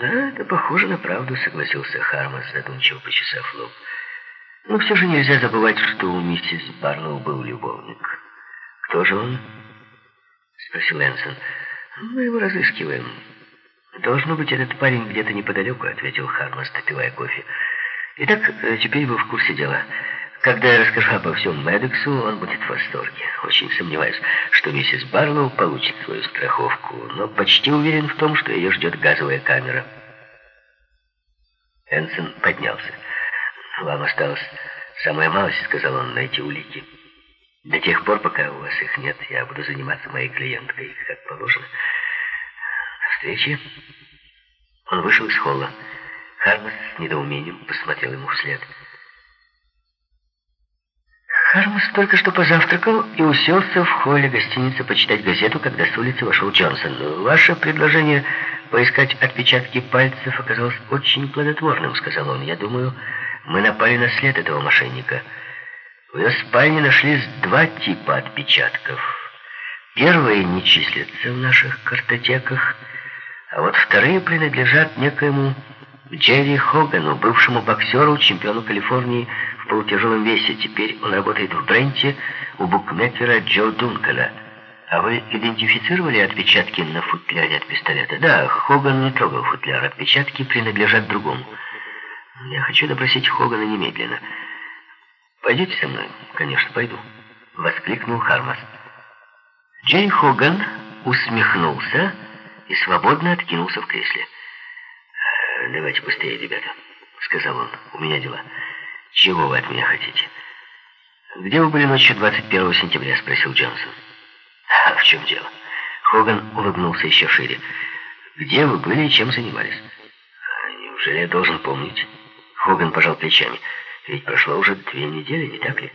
Да, это похоже на правду, согласился Хармас, задумчиво почесав лоб. Но все же нельзя забывать, что у миссис Барлоу был любовник. Кто же он? Спросил Энсон. Мы его разыскиваем. Должно быть, этот парень где-то неподалеку, ответил Хармас, допивая кофе. Итак, э, теперь вы в курсе дела. Когда я расскажу обо всем Медексу, он будет в восторге. Очень сомневаюсь, что миссис Барлоу получит свою страховку, но почти уверен в том, что ее ждет газовая камера. Энсон поднялся. «Вам осталось самая малость», — сказал он, — «найти улики. До тех пор, пока у вас их нет, я буду заниматься моей клиенткой, как положено. До встречи». Он вышел из холла. Хармас с недоумением посмотрел ему вслед. Хармас только что позавтракал и уселся в холле гостиницы почитать газету, когда с улицы вошел Джонсон. «Ваше предложение поискать отпечатки пальцев оказалось очень плодотворным», — сказал он. «Я думаю, мы напали на след этого мошенника. В ее спальне нашлись два типа отпечатков. Первые не числятся в наших картотеках, а вот вторые принадлежат некоему Джерри Хогану, бывшему боксеру, чемпиону Калифорнии в полутяжелом весе. Теперь он работает в Бренте у букмекера Джо Дункана. А вы идентифицировали отпечатки на футляре от пистолета? Да, Хоган не трогал футляр. Отпечатки принадлежат другому. Я хочу допросить Хогана немедленно. Пойдете со мной? Конечно, пойду. Воскликнул Хармас. Джей Хоган усмехнулся и свободно откинулся в кресле. «Давайте быстрее, ребята», — сказал он. «У меня дела». «Чего вы от меня хотите?» «Где вы были ночью 21 сентября?» — спросил Джонсон. «А в чем дело?» Хоган улыбнулся еще шире. «Где вы были и чем занимались?» а «Неужели я должен помнить?» Хоган пожал плечами. «Ведь прошло уже две недели, не так ли?»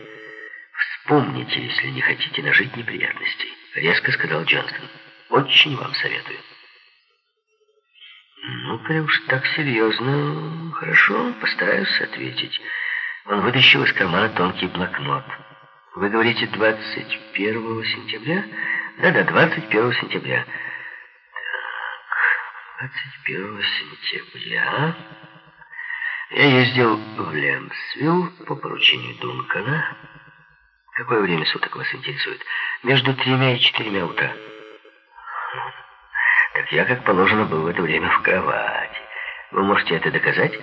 «Вспомните, если не хотите нажить неприятностей», — резко сказал Джонсон. «Очень вам советую». «Ну, коли уж так серьезно, хорошо, постараюсь ответить». Он вытащил из кармана тонкий блокнот. «Вы говорите, 21 сентября?» «Да-да, 21 сентября». Так, 21 сентября... Я ездил в Лемсвилл по поручению Дункана. Какое время суток вас интересует? Между тремя и четырьмя утра. Так я, как положено, был в это время в кровати. Вы можете это доказать?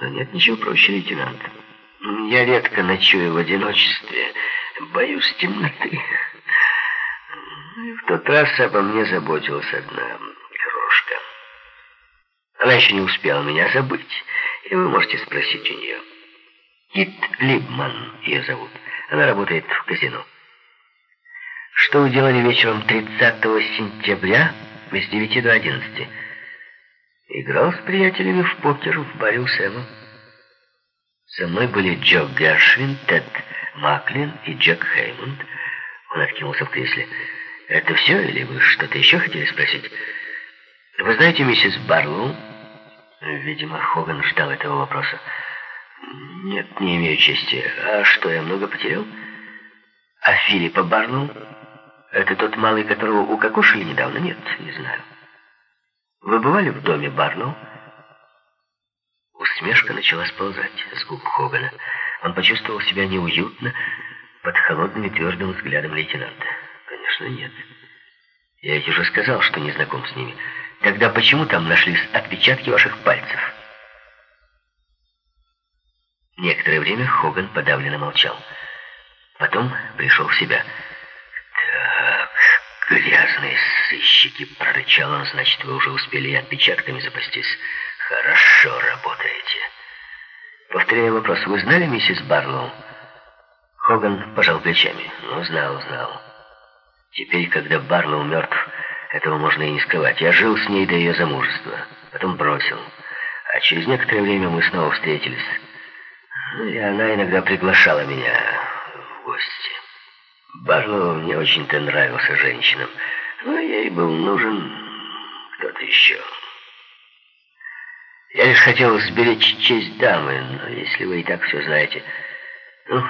Да нет, ничего проще, лейтенант. Я редко ночую в одиночестве. Боюсь темноты. В тот раз обо мне заботилась одна крошка. Она еще не успела меня забыть, и вы можете спросить у нее. Кит Либман ее зовут. Она работает в казино. Что вы делали вечером 30 сентября с 9 до 11. Играл с приятелями в покер в баре у Сэма. Со мной были Джо Гершвин, Тед Маклин и Джек Хеймонд. Он откинулся в кресле. «Это все, или вы что-то еще хотели спросить?» «Вы знаете миссис Барлоу?» Видимо, Хоган ждал этого вопроса. «Нет, не имею чести. А что, я много потерял?» «А Филиппа Барлоу?» Это тот малый, которого укокошили недавно? Нет, не знаю. Вы бывали в доме Барноу? Усмешка начала сползать с губ Хогана. Он почувствовал себя неуютно под холодным и твердым взглядом лейтенанта. Конечно, нет. Я ведь уже сказал, что не знаком с ними. Тогда почему там нашлись отпечатки ваших пальцев? Некоторое время Хоган подавленно молчал. Потом пришел в себя. «Грязные сыщики!» — прорычал он. «Значит, вы уже успели отпечатками запастись. Хорошо работаете». Повторяю вопрос. «Вы знали миссис Барлоу?» Хоган пожал плечами. «Ну, знал, знал. Теперь, когда Барлоу мертв, этого можно и не скрывать. Я жил с ней до ее замужества. Потом бросил. А через некоторое время мы снова встретились. Ну, и она иногда приглашала меня в гости». Барлоу не очень-то нравился женщинам, но ей был нужен кто-то еще. Я лишь хотел сберечь честь дамы, но если вы и так все знаете... Ну,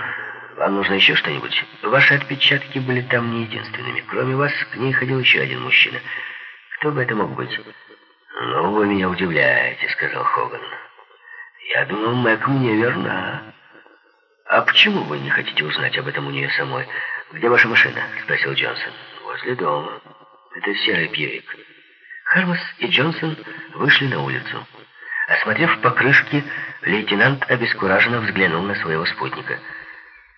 вам нужно еще что-нибудь? Ваши отпечатки были там не единственными. Кроме вас, к ней ходил еще один мужчина. Кто бы это мог быть? «Ну, вы меня удивляете», — сказал Хоган. «Я думал, Мэг мне верна». «А почему вы не хотите узнать об этом у нее самой? Где ваша машина?» — спросил Джонсон. «Возле дома. Это серый Бьюик». Хармас и Джонсон вышли на улицу. Осмотрев покрышки, лейтенант обескураженно взглянул на своего спутника —